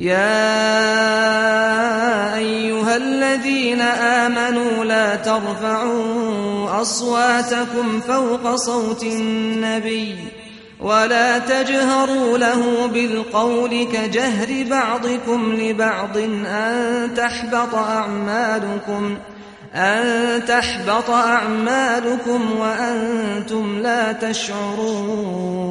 يا أيها الذين آمنوا لا ترفعوا أصواتكم فوق صوت النبي ولا تجهروا له بالقول كجهر بعضكم لبعض أن تحبط أعمالكم أن تحبط أعمالكم وأنتم لا تشعرون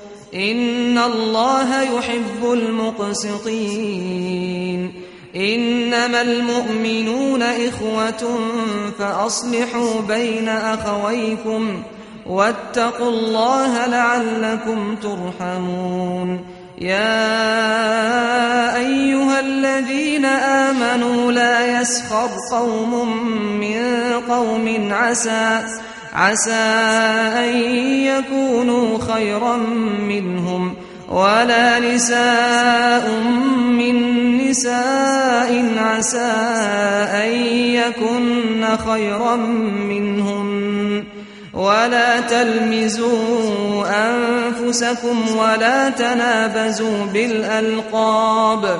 إن الله يحب المقسطين إنما المؤمنون إخوة فأصلحوا بين أخويكم واتقوا الله لعلكم ترحمون يا أيها الذين آمنوا لا يسخر قوم من قوم عسى عسى أن يكونوا خيرا منهم ولا نساء من نساء عسى أن يكن خيرا منهم ولا تلمزوا أنفسكم ولا تنابزوا بالألقاب